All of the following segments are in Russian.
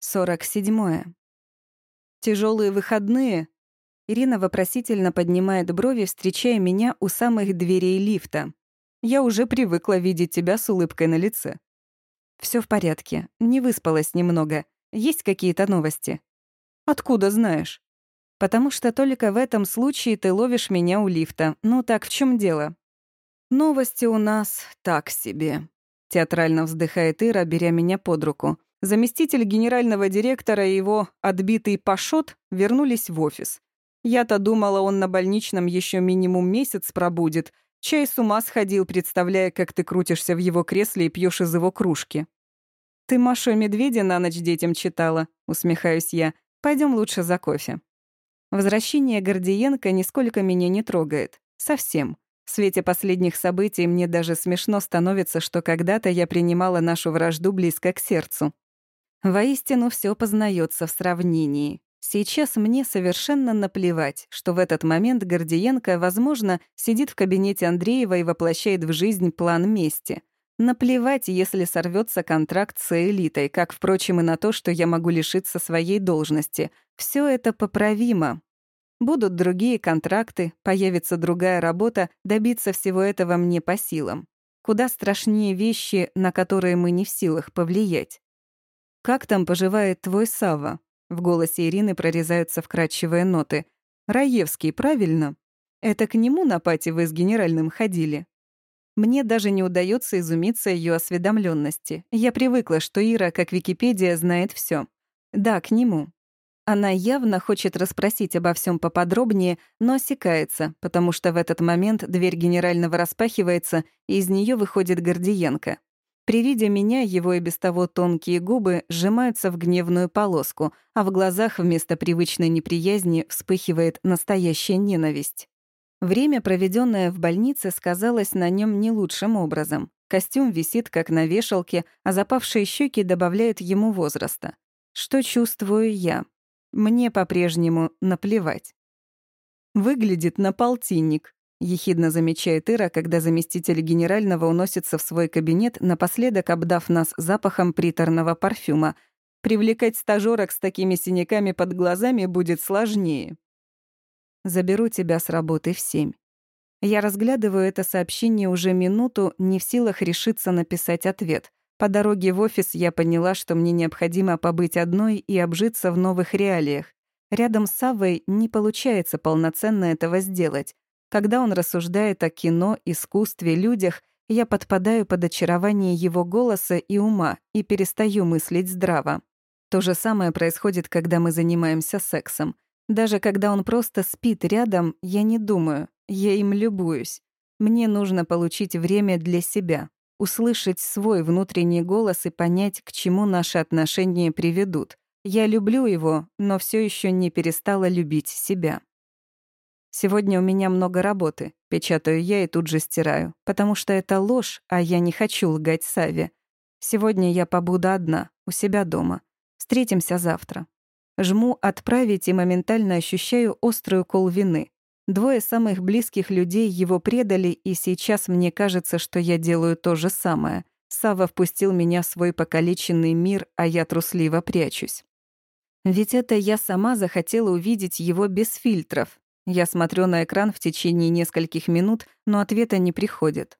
Сорок седьмое. Тяжелые выходные. Ирина вопросительно поднимает брови, встречая меня у самых дверей лифта. Я уже привыкла видеть тебя с улыбкой на лице. Все в порядке. Не выспалась немного. Есть какие-то новости? Откуда знаешь? Потому что только в этом случае ты ловишь меня у лифта. Ну так в чем дело? Новости у нас так себе. Театрально вздыхает Ира, беря меня под руку. Заместитель генерального директора и его отбитый Пашот вернулись в офис. Я-то думала, он на больничном еще минимум месяц пробудет. Чай с ума сходил, представляя, как ты крутишься в его кресле и пьешь из его кружки. «Ты Машу Медведя на ночь детям читала», — усмехаюсь я. Пойдем лучше за кофе». Возвращение Гордиенко нисколько меня не трогает. Совсем. В свете последних событий мне даже смешно становится, что когда-то я принимала нашу вражду близко к сердцу. Воистину все познается в сравнении. Сейчас мне совершенно наплевать, что в этот момент Гордиенко, возможно, сидит в кабинете Андреева и воплощает в жизнь план мести. Наплевать, если сорвется контракт с элитой, как, впрочем, и на то, что я могу лишиться своей должности. Все это поправимо. Будут другие контракты, появится другая работа, добиться всего этого мне по силам. Куда страшнее вещи, на которые мы не в силах повлиять. «Как там поживает твой Сава? В голосе Ирины прорезаются вкрадчивые ноты. «Раевский, правильно? Это к нему на пати вы с генеральным ходили?» Мне даже не удается изумиться ее осведомленности. Я привыкла, что Ира, как Википедия, знает все. Да, к нему. Она явно хочет расспросить обо всем поподробнее, но осекается, потому что в этот момент дверь генерального распахивается, и из нее выходит Гордиенко. При виде меня его и без того тонкие губы сжимаются в гневную полоску, а в глазах вместо привычной неприязни вспыхивает настоящая ненависть. Время, проведенное в больнице, сказалось на нем не лучшим образом. Костюм висит как на вешалке, а запавшие щеки добавляют ему возраста. Что чувствую я? Мне по-прежнему наплевать. Выглядит на полтинник, — ехидно замечает Ира, когда заместитель генерального уносится в свой кабинет, напоследок обдав нас запахом приторного парфюма. Привлекать стажёрок с такими синяками под глазами будет сложнее. «Заберу тебя с работы в семь». Я разглядываю это сообщение уже минуту, не в силах решиться написать ответ. По дороге в офис я поняла, что мне необходимо побыть одной и обжиться в новых реалиях. Рядом с Савой не получается полноценно этого сделать. Когда он рассуждает о кино, искусстве, людях, я подпадаю под очарование его голоса и ума и перестаю мыслить здраво. То же самое происходит, когда мы занимаемся сексом. Даже когда он просто спит рядом, я не думаю, я им любуюсь. Мне нужно получить время для себя, услышать свой внутренний голос и понять, к чему наши отношения приведут. Я люблю его, но все еще не перестала любить себя. Сегодня у меня много работы, печатаю я и тут же стираю, потому что это ложь, а я не хочу лгать Саве. Сегодня я побуду одна, у себя дома. Встретимся завтра. Жму «Отправить» и моментально ощущаю острую кол вины. Двое самых близких людей его предали, и сейчас мне кажется, что я делаю то же самое. Сава впустил меня в свой покалеченный мир, а я трусливо прячусь. Ведь это я сама захотела увидеть его без фильтров, я смотрю на экран в течение нескольких минут, но ответа не приходит.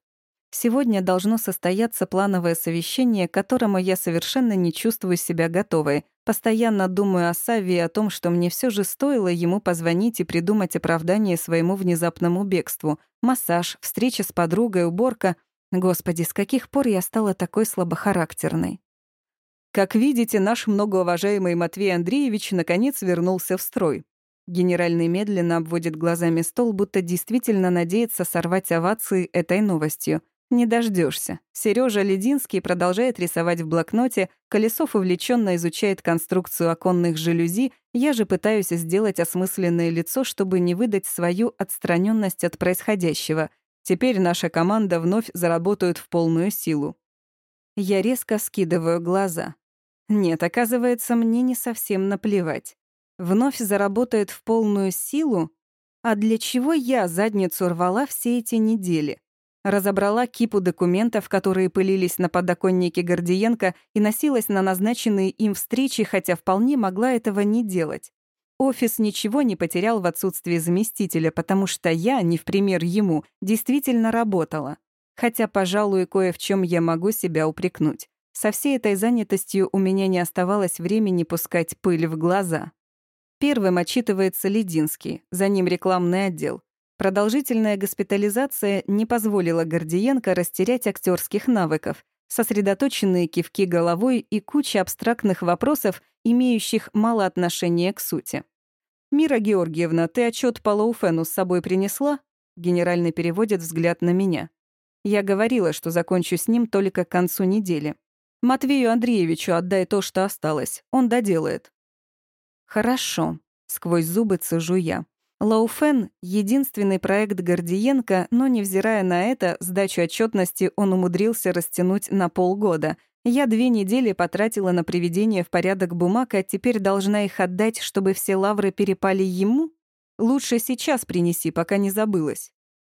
Сегодня должно состояться плановое совещание, к которому я совершенно не чувствую себя готовой. Постоянно думаю о Саве и о том, что мне все же стоило ему позвонить и придумать оправдание своему внезапному бегству. Массаж, встреча с подругой, уборка. Господи, с каких пор я стала такой слабохарактерной? Как видите, наш многоуважаемый Матвей Андреевич наконец вернулся в строй. Генеральный медленно обводит глазами стол, будто действительно надеется сорвать овации этой новостью. Не дождешься. Сережа Лединский продолжает рисовать в блокноте, Колесов увлеченно изучает конструкцию оконных жалюзи, я же пытаюсь сделать осмысленное лицо, чтобы не выдать свою отстраненность от происходящего. Теперь наша команда вновь заработает в полную силу. Я резко скидываю глаза. Нет, оказывается, мне не совсем наплевать вновь заработает в полную силу? А для чего я задницу рвала все эти недели? Разобрала кипу документов, которые пылились на подоконнике Гордиенко и носилась на назначенные им встречи, хотя вполне могла этого не делать. Офис ничего не потерял в отсутствии заместителя, потому что я, не в пример ему, действительно работала. Хотя, пожалуй, кое в чем я могу себя упрекнуть. Со всей этой занятостью у меня не оставалось времени пускать пыль в глаза. Первым отчитывается Лединский, за ним рекламный отдел. Продолжительная госпитализация не позволила Гордиенко растерять актерских навыков, сосредоточенные кивки головой и куча абстрактных вопросов, имеющих мало отношения к сути. «Мира Георгиевна, ты отчет по Лоуфену с собой принесла?» Генеральный переводит взгляд на меня. Я говорила, что закончу с ним только к концу недели. Матвею Андреевичу отдай то, что осталось. Он доделает. Хорошо. Сквозь зубы цежу я. Лоуфен — единственный проект Гордиенко, но, невзирая на это, сдачу отчетности он умудрился растянуть на полгода. Я две недели потратила на приведение в порядок бумаг, а теперь должна их отдать, чтобы все лавры перепали ему? Лучше сейчас принеси, пока не забылась.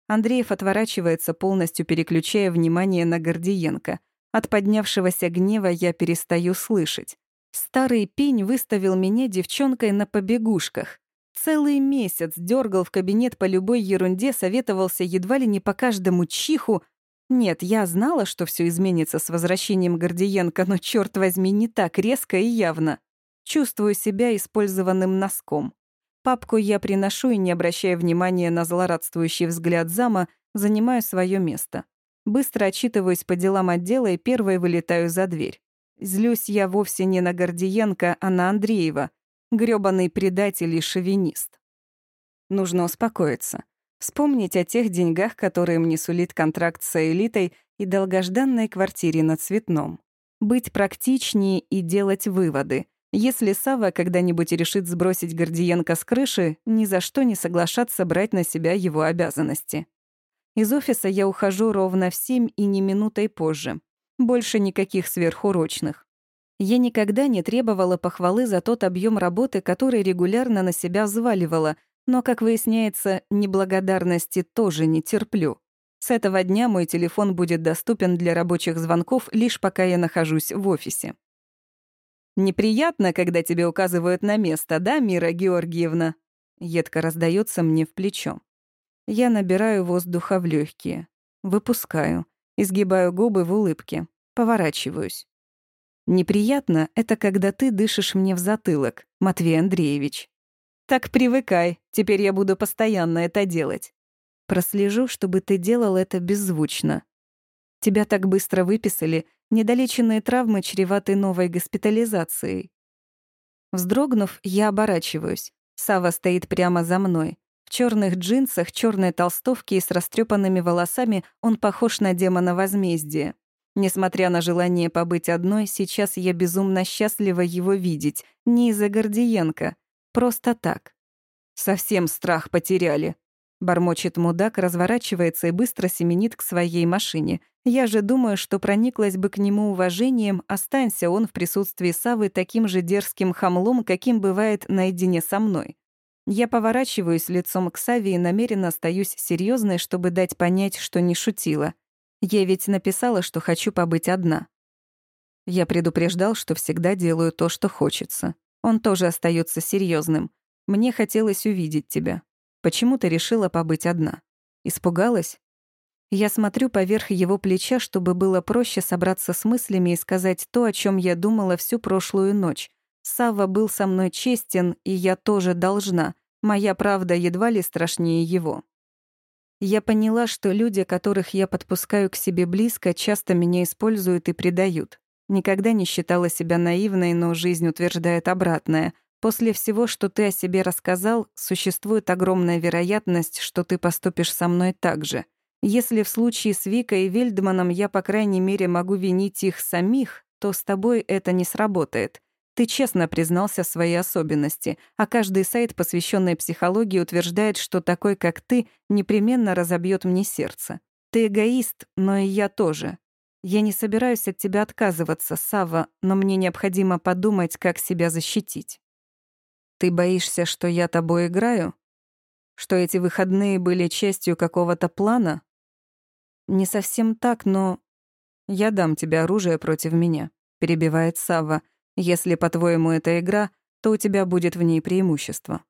Андреев отворачивается, полностью переключая внимание на Гордиенко. От поднявшегося гнева я перестаю слышать. Старый пень выставил меня девчонкой на побегушках. Целый месяц дергал в кабинет по любой ерунде, советовался едва ли не по каждому чиху. Нет, я знала, что все изменится с возвращением Гордиенко, но, черт возьми, не так резко и явно. Чувствую себя использованным носком. Папку я приношу и, не обращая внимания на злорадствующий взгляд зама, занимаю свое место. Быстро отчитываюсь по делам отдела и первой вылетаю за дверь. Злюсь я вовсе не на Гордиенко, а на Андреева — грёбаный предатель и шовинист. Нужно успокоиться. Вспомнить о тех деньгах, которые мне сулит контракт с элитой и долгожданной квартире на Цветном. Быть практичнее и делать выводы. Если Сава когда-нибудь решит сбросить Гордиенко с крыши, ни за что не соглашаться брать на себя его обязанности. Из офиса я ухожу ровно в семь и не минутой позже. Больше никаких сверхурочных. Я никогда не требовала похвалы за тот объем работы, который регулярно на себя взваливала, но, как выясняется, неблагодарности тоже не терплю. С этого дня мой телефон будет доступен для рабочих звонков лишь пока я нахожусь в офисе. «Неприятно, когда тебе указывают на место, да, Мира Георгиевна?» Едко раздается мне в плечо. Я набираю воздуха в легкие, выпускаю, изгибаю губы в улыбке, поворачиваюсь. Неприятно — это когда ты дышишь мне в затылок, Матвей Андреевич. Так привыкай, теперь я буду постоянно это делать. Прослежу, чтобы ты делал это беззвучно. Тебя так быстро выписали, недолеченные травмы чреваты новой госпитализацией. Вздрогнув, я оборачиваюсь. Сава стоит прямо за мной. В черных джинсах, черной толстовке и с растрепанными волосами он похож на демона возмездия. Несмотря на желание побыть одной, сейчас я безумно счастлива его видеть. Не из-за Гордиенко. Просто так. «Совсем страх потеряли», — бормочет мудак, разворачивается и быстро семенит к своей машине. Я же думаю, что прониклась бы к нему уважением, останься он в присутствии Савы таким же дерзким хамлом, каким бывает наедине со мной. Я поворачиваюсь лицом к Саве и намеренно остаюсь серьезной, чтобы дать понять, что не шутила. Я ведь написала, что хочу побыть одна. Я предупреждал, что всегда делаю то, что хочется. Он тоже остается серьезным. Мне хотелось увидеть тебя. Почему ты решила побыть одна? Испугалась? Я смотрю поверх его плеча, чтобы было проще собраться с мыслями и сказать то, о чем я думала всю прошлую ночь. Сава был со мной честен, и я тоже должна. Моя правда едва ли страшнее его. Я поняла, что люди, которых я подпускаю к себе близко, часто меня используют и предают. Никогда не считала себя наивной, но жизнь утверждает обратное. После всего, что ты о себе рассказал, существует огромная вероятность, что ты поступишь со мной так же. Если в случае с Викой и Вельдманом я, по крайней мере, могу винить их самих, то с тобой это не сработает. Ты честно признался в своей особенности, а каждый сайт, посвященный психологии, утверждает, что такой, как ты, непременно разобьет мне сердце. Ты эгоист, но и я тоже. Я не собираюсь от тебя отказываться, Сава, но мне необходимо подумать, как себя защитить. Ты боишься, что я тобой играю? Что эти выходные были частью какого-то плана? Не совсем так, но... «Я дам тебе оружие против меня», — перебивает Савва. «Если, по-твоему, это игра, то у тебя будет в ней преимущество».